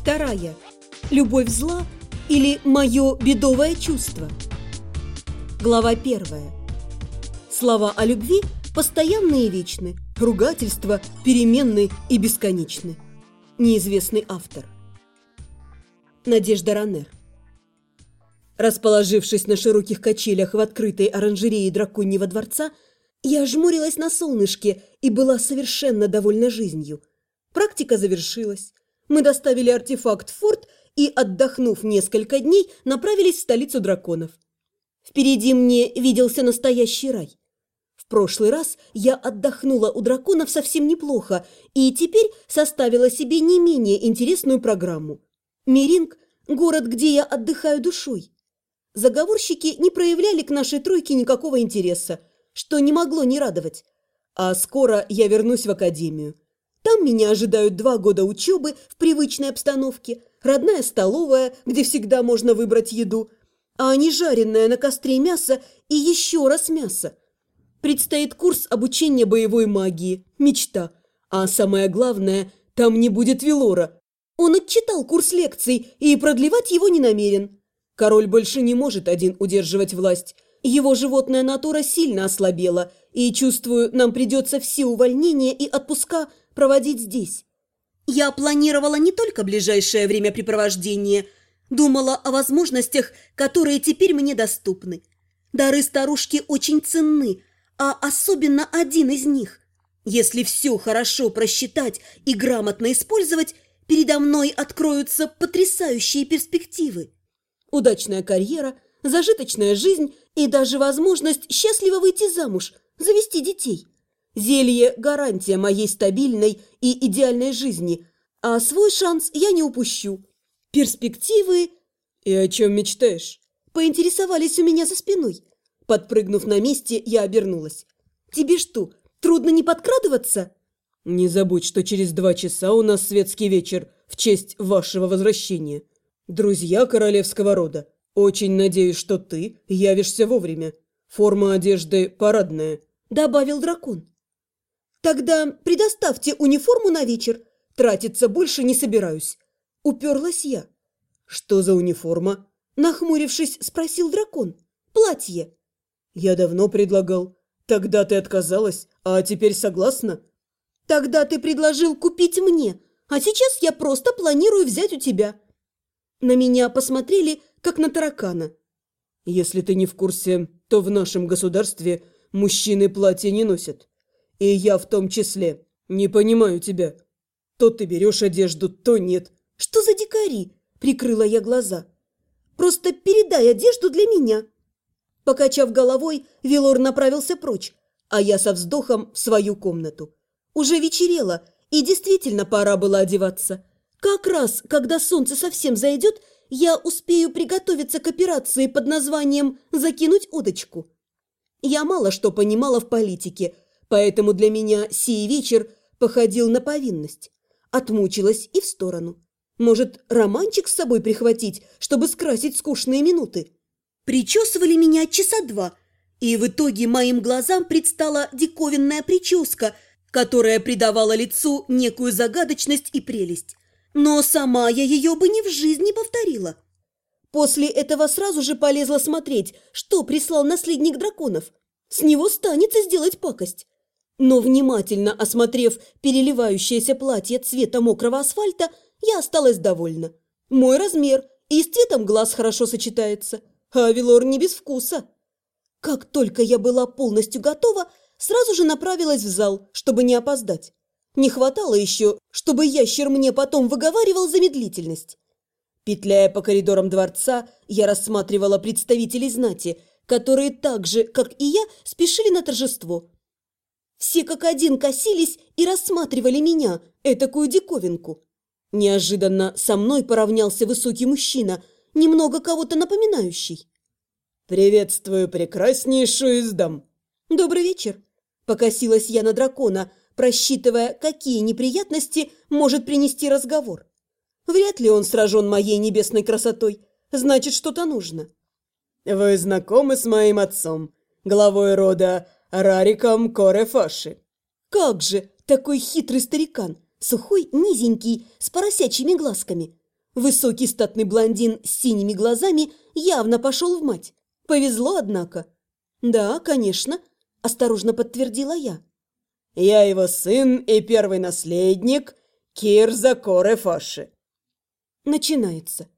Вторая. Любовь зла или мое бедовое чувство? Глава первая. Слова о любви постоянные и вечны, ругательства переменны и бесконечны. Неизвестный автор. Надежда Ранер. Расположившись на широких качелях в открытой оранжерее драконьего дворца, я жмурилась на солнышке и была совершенно довольна жизнью. Практика завершилась. Мы доставили артефакт в форт и, отдохнув несколько дней, направились в столицу драконов. Впереди мне виделся настоящий рай. В прошлый раз я отдохнула у драконов совсем неплохо и теперь составила себе не менее интересную программу. Миринг – город, где я отдыхаю душой. Заговорщики не проявляли к нашей тройке никакого интереса, что не могло не радовать. А скоро я вернусь в академию. Там меня ожидают два года учебы в привычной обстановке, родная столовая, где всегда можно выбрать еду, а не жареное на костре мясо и еще раз мясо. Предстоит курс обучения боевой магии, мечта. А самое главное, там не будет Велора. Он отчитал курс лекций и продлевать его не намерен. Король больше не может один удерживать власть. Его животная натура сильно ослабела, и, чувствую, нам придется все увольнения и отпуска – проводить здесь. Я планировала не только ближайшее времяпрепровождение, думала о возможностях, которые теперь мне доступны. Дары старушки очень ценны, а особенно один из них. Если все хорошо просчитать и грамотно использовать, передо мной откроются потрясающие перспективы. Удачная карьера, зажиточная жизнь и даже возможность счастливо выйти замуж, завести детей. Зелье – гарантия моей стабильной и идеальной жизни, а свой шанс я не упущу. Перспективы... И о чем мечтаешь? Поинтересовались у меня за спиной. Подпрыгнув на месте, я обернулась. Тебе что, трудно не подкрадываться? Не забудь, что через два часа у нас светский вечер в честь вашего возвращения. Друзья королевского рода, очень надеюсь, что ты явишься вовремя. Форма одежды парадная, добавил дракон. «Тогда предоставьте униформу на вечер. Тратиться больше не собираюсь». Уперлась я. «Что за униформа?» Нахмурившись, спросил дракон. «Платье». «Я давно предлагал. Тогда ты отказалась, а теперь согласна?» «Тогда ты предложил купить мне, а сейчас я просто планирую взять у тебя». На меня посмотрели, как на таракана. «Если ты не в курсе, то в нашем государстве мужчины платья не носят. И я в том числе. Не понимаю тебя. То ты берешь одежду, то нет. Что за дикари? Прикрыла я глаза. Просто передай одежду для меня. Покачав головой, Вилор направился прочь, а я со вздохом в свою комнату. Уже вечерело, и действительно пора было одеваться. Как раз, когда солнце совсем зайдет, я успею приготовиться к операции под названием «закинуть удочку». Я мало что понимала в политике – Поэтому для меня сей вечер походил на повинность. Отмучилась и в сторону. Может, романчик с собой прихватить, чтобы скрасить скучные минуты? Причесывали меня часа два, и в итоге моим глазам предстала диковинная прическа, которая придавала лицу некую загадочность и прелесть. Но сама я ее бы ни в жизни повторила. После этого сразу же полезла смотреть, что прислал наследник драконов. С него станется сделать пакость. Но внимательно осмотрев переливающееся платье цвета мокрого асфальта, я осталась довольна. Мой размер и с цветом глаз хорошо сочетается, а Велор не без вкуса. Как только я была полностью готова, сразу же направилась в зал, чтобы не опоздать. Не хватало еще, чтобы ящер мне потом выговаривал замедлительность. Петляя по коридорам дворца, я рассматривала представителей знати, которые так же, как и я, спешили на торжество – все как один косились и рассматривали меня, этакую диковинку. Неожиданно со мной поравнялся высокий мужчина, немного кого-то напоминающий. «Приветствую прекраснейшую из дам!» «Добрый вечер!» Покосилась я на дракона, просчитывая, какие неприятности может принести разговор. Вряд ли он сражен моей небесной красотой, значит, что-то нужно. «Вы знакомы с моим отцом, главой рода Рариком Корефаши. Как же, такой хитрый старикан, Сухой, низенький, с поросячьими глазками. Высокий статный блондин с синими глазами явно пошел в мать. Повезло, однако. «Да, конечно», – осторожно подтвердила я. «Я его сын и первый наследник Кирза Коре Фаши». Начинается.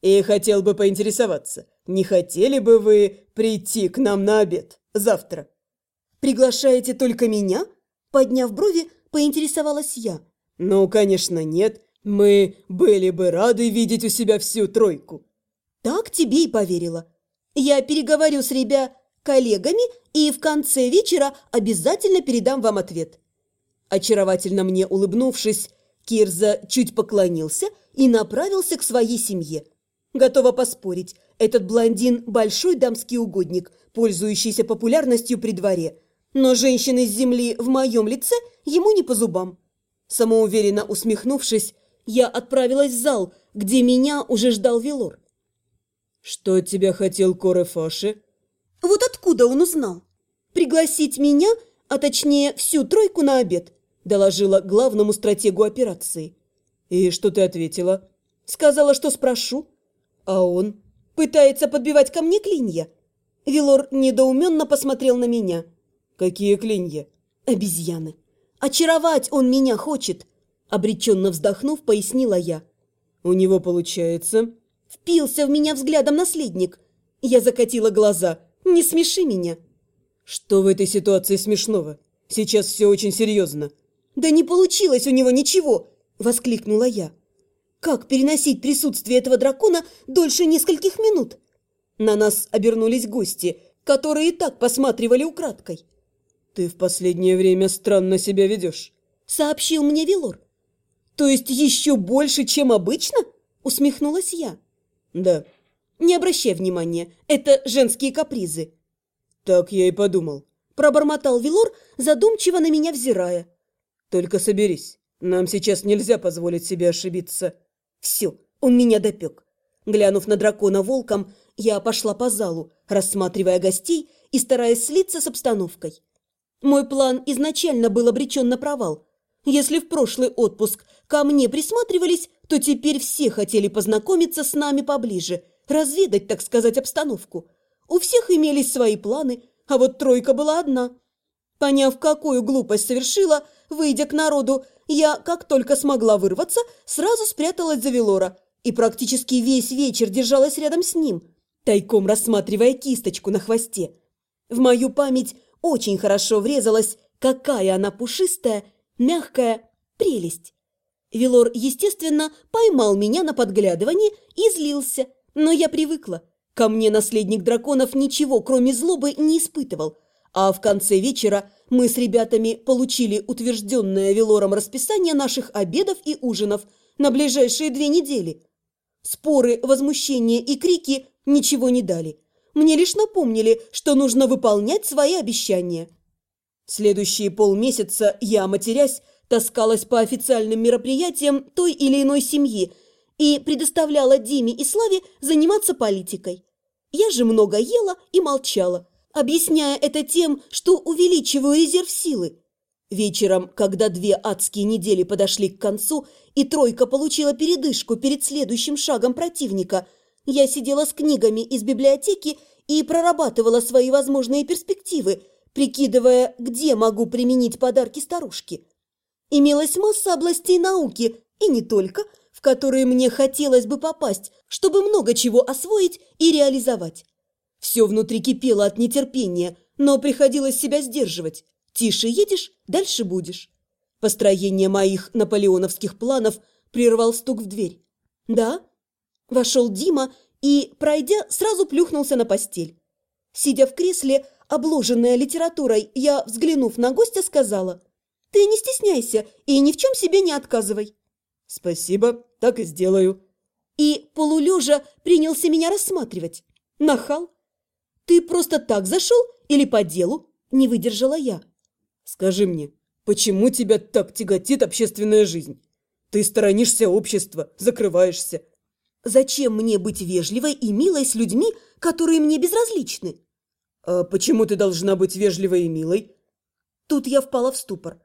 «И хотел бы поинтересоваться, не хотели бы вы прийти к нам на обед завтра?» «Приглашаете только меня?» Подняв брови, поинтересовалась я. «Ну, конечно, нет. Мы были бы рады видеть у себя всю тройку». «Так тебе и поверила. Я переговорю с ребя коллегами и в конце вечера обязательно передам вам ответ». Очаровательно мне улыбнувшись, Кирза чуть поклонился и направился к своей семье. Готова поспорить, этот блондин – большой дамский угодник, пользующийся популярностью при дворе. Но женщины с земли в моем лице ему не по зубам. Самоуверенно усмехнувшись, я отправилась в зал, где меня уже ждал Велор. «Что тебя хотел Коре Фаши?» «Вот откуда он узнал? Пригласить меня, а точнее всю тройку на обед», доложила главному стратегу операции. «И что ты ответила?» «Сказала, что спрошу». «А он?» «Пытается подбивать ко мне клинья». Велор недоуменно посмотрел на меня. «Какие клинья?» «Обезьяны». «Очаровать он меня хочет», – обреченно вздохнув, пояснила я. «У него получается...» Впился в меня взглядом наследник. Я закатила глаза. «Не смеши меня». «Что в этой ситуации смешного? Сейчас все очень серьезно». «Да не получилось у него ничего!» – воскликнула я. «Как переносить присутствие этого дракона дольше нескольких минут?» На нас обернулись гости, которые и так посматривали украдкой. «Ты в последнее время странно себя ведешь», — сообщил мне Велор. «То есть еще больше, чем обычно?» — усмехнулась я. «Да». «Не обращай внимания, это женские капризы». «Так я и подумал», — пробормотал Велор, задумчиво на меня взирая. «Только соберись, нам сейчас нельзя позволить себе ошибиться». «Все, он меня допек». Глянув на дракона волком, я пошла по залу, рассматривая гостей и стараясь слиться с обстановкой. Мой план изначально был обречен на провал. Если в прошлый отпуск ко мне присматривались, то теперь все хотели познакомиться с нами поближе, разведать, так сказать, обстановку. У всех имелись свои планы, а вот тройка была одна. Поняв, какую глупость совершила, выйдя к народу, я, как только смогла вырваться, сразу спряталась за Велора и практически весь вечер держалась рядом с ним, тайком рассматривая кисточку на хвосте. В мою память очень хорошо врезалась, какая она пушистая, мягкая прелесть. Велор, естественно, поймал меня на подглядывании и злился, но я привыкла. Ко мне наследник драконов ничего, кроме злобы, не испытывал. А в конце вечера мы с ребятами получили утвержденное Велором расписание наших обедов и ужинов на ближайшие две недели. Споры, возмущения и крики ничего не дали. Мне лишь напомнили, что нужно выполнять свои обещания. Следующие полмесяца я, матерясь, таскалась по официальным мероприятиям той или иной семьи и предоставляла Диме и Славе заниматься политикой. Я же много ела и молчала, объясняя это тем, что увеличиваю резерв силы. Вечером, когда две адские недели подошли к концу и тройка получила передышку перед следующим шагом противника – я сидела с книгами из библиотеки и прорабатывала свои возможные перспективы, прикидывая, где могу применить подарки старушке. Имелась масса областей науки, и не только, в которые мне хотелось бы попасть, чтобы много чего освоить и реализовать. Все внутри кипело от нетерпения, но приходилось себя сдерживать. Тише едешь, дальше будешь. Построение моих наполеоновских планов прервал стук в дверь. «Да?» Вошел Дима и, пройдя, сразу плюхнулся на постель. Сидя в кресле, обложенная литературой, я, взглянув на гостя, сказала, «Ты не стесняйся и ни в чем себе не отказывай». «Спасибо, так и сделаю». И полулежа принялся меня рассматривать. Нахал. «Ты просто так зашел или по делу?» – не выдержала я. «Скажи мне, почему тебя так тяготит общественная жизнь? Ты сторонишься общества, закрываешься, Зачем мне быть вежливой и милой с людьми, которые мне безразличны? А почему ты должна быть вежливой и милой? Тут я впала в ступор.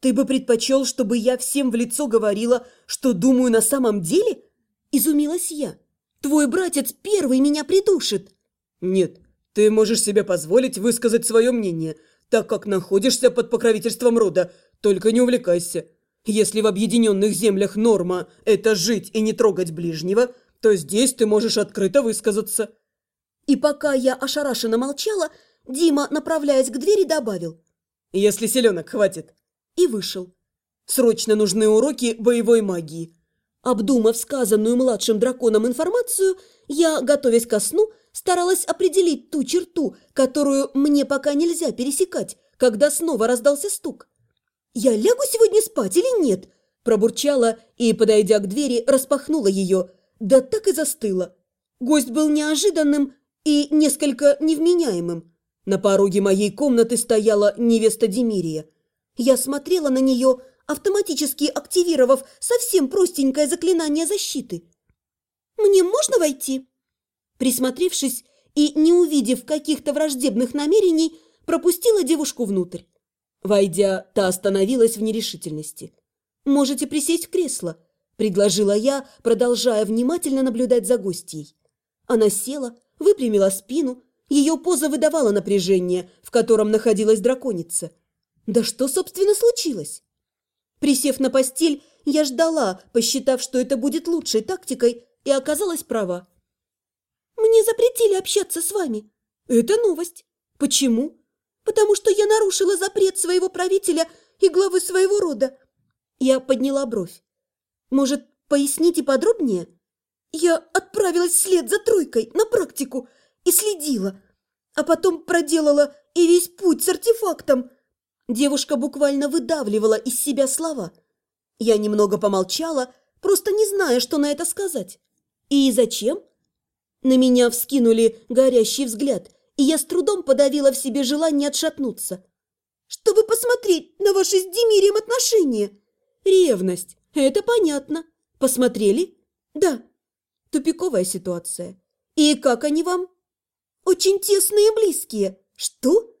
Ты бы предпочел, чтобы я всем в лицо говорила, что думаю на самом деле? Изумилась я. Твой братец первый меня придушит. Нет, ты можешь себе позволить высказать свое мнение, так как находишься под покровительством рода, только не увлекайся. Если в объединенных землях норма – это жить и не трогать ближнего, то здесь ты можешь открыто высказаться. И пока я ошарашенно молчала, Дима, направляясь к двери, добавил. Если селенок хватит. И вышел. Срочно нужны уроки боевой магии. Обдумав сказанную младшим драконом информацию, я, готовясь ко сну, старалась определить ту черту, которую мне пока нельзя пересекать, когда снова раздался стук. «Я лягу сегодня спать или нет?» Пробурчала и, подойдя к двери, распахнула ее, да так и застыла. Гость был неожиданным и несколько невменяемым. На пороге моей комнаты стояла невеста Демирия. Я смотрела на нее, автоматически активировав совсем простенькое заклинание защиты. «Мне можно войти?» Присмотревшись и не увидев каких-то враждебных намерений, пропустила девушку внутрь. Войдя, та остановилась в нерешительности. «Можете присесть в кресло», – предложила я, продолжая внимательно наблюдать за гостьей. Она села, выпрямила спину, ее поза выдавала напряжение, в котором находилась драконица. Да что, собственно, случилось? Присев на постель, я ждала, посчитав, что это будет лучшей тактикой, и оказалась права. «Мне запретили общаться с вами». «Это новость. Почему?» Потому что я нарушила запрет своего правителя и главы своего рода. Я подняла бровь. Может, поясните подробнее? Я отправилась вслед за тройкой на практику и следила, а потом проделала и весь путь с артефактом. Девушка буквально выдавливала из себя слова. Я немного помолчала, просто не зная, что на это сказать. И зачем? На меня вскинули горящий взгляд – и я с трудом подавила в себе желание отшатнуться. «Чтобы посмотреть на ваши с Демирием отношения!» «Ревность, это понятно. Посмотрели?» «Да». Тупиковая ситуация. «И как они вам?» «Очень тесные и близкие». «Что?»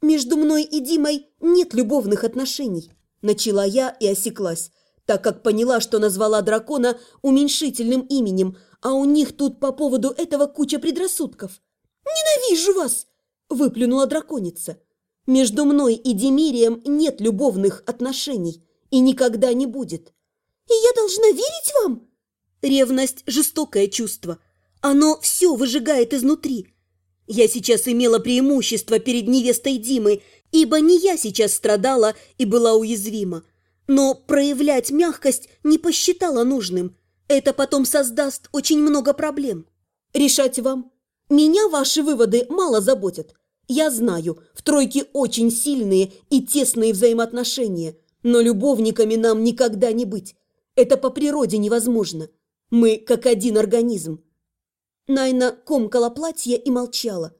«Между мной и Димой нет любовных отношений», – начала я и осеклась, так как поняла, что назвала дракона уменьшительным именем, а у них тут по поводу этого куча предрассудков. «Ненавижу вас!» – выплюнула драконица. «Между мной и Демирием нет любовных отношений и никогда не будет. И я должна верить вам?» Ревность – жестокое чувство. Оно все выжигает изнутри. Я сейчас имела преимущество перед невестой Димы, ибо не я сейчас страдала и была уязвима. Но проявлять мягкость не посчитала нужным. Это потом создаст очень много проблем. Решать вам – меня ваши выводы мало заботят. Я знаю, в тройке очень сильные и тесные взаимоотношения, но любовниками нам никогда не быть. Это по природе невозможно. Мы как один организм. Найна комкала платье и молчала.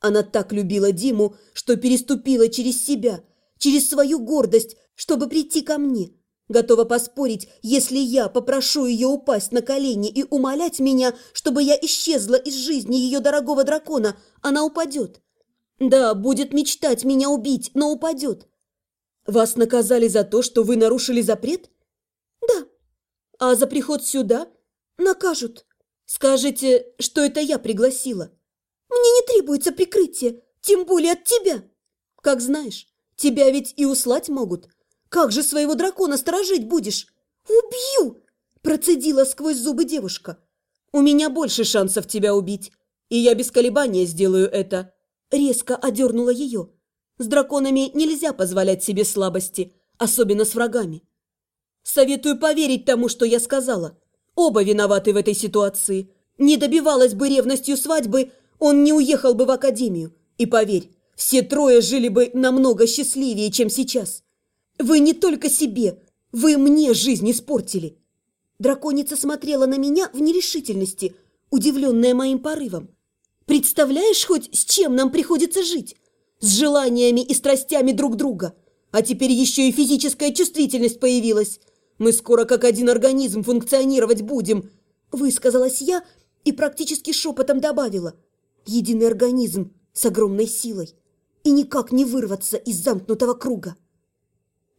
Она так любила Диму, что переступила через себя, через свою гордость, чтобы прийти ко мне. Готова поспорить, если я попрошу ее упасть на колени и умолять меня, чтобы я исчезла из жизни ее дорогого дракона, она упадет. Да, будет мечтать меня убить, но упадет. Вас наказали за то, что вы нарушили запрет? Да. А за приход сюда накажут. Скажите, что это я пригласила. Мне не требуется прикрытие, тем более от тебя. Как знаешь, тебя ведь и услать могут. Как же своего дракона сторожить будешь? Убью!» Процедила сквозь зубы девушка. «У меня больше шансов тебя убить, и я без колебания сделаю это». Резко одернула ее. С драконами нельзя позволять себе слабости, особенно с врагами. Советую поверить тому, что я сказала. Оба виноваты в этой ситуации. Не добивалась бы ревностью свадьбы, он не уехал бы в академию. И поверь, все трое жили бы намного счастливее, чем сейчас. Вы не только себе, вы мне жизнь испортили. Драконица смотрела на меня в нерешительности, удивленная моим порывом. Представляешь хоть, с чем нам приходится жить? С желаниями и страстями друг друга. А теперь еще и физическая чувствительность появилась. Мы скоро как один организм функционировать будем, высказалась я и практически шепотом добавила. Единый организм с огромной силой. И никак не вырваться из замкнутого круга.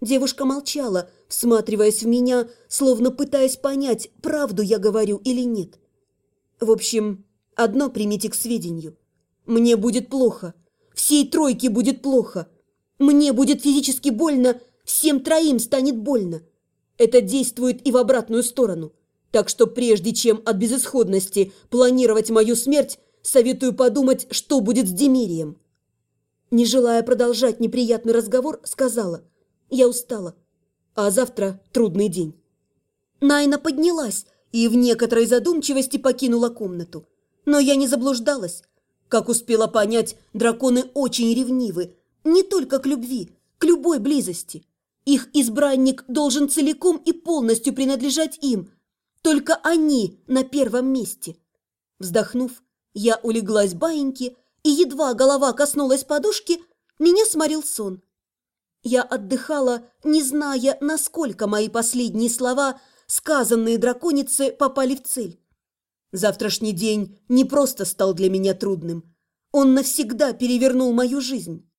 Девушка молчала, всматриваясь в меня, словно пытаясь понять, правду я говорю или нет. В общем, одно примите к сведению. Мне будет плохо. Всей тройке будет плохо. Мне будет физически больно, всем троим станет больно. Это действует и в обратную сторону. Так что прежде чем от безысходности планировать мою смерть, советую подумать, что будет с Демирием. Не желая продолжать неприятный разговор, сказала, я устала, а завтра трудный день. Найна поднялась и в некоторой задумчивости покинула комнату. Но я не заблуждалась. Как успела понять, драконы очень ревнивы, не только к любви, к любой близости. Их избранник должен целиком и полностью принадлежать им. Только они на первом месте. Вздохнув, я улеглась баиньки, и едва голова коснулась подушки, меня сморил сон. Я отдыхала, не зная, насколько мои последние слова, сказанные драконице, попали в цель. Завтрашний день не просто стал для меня трудным. Он навсегда перевернул мою жизнь.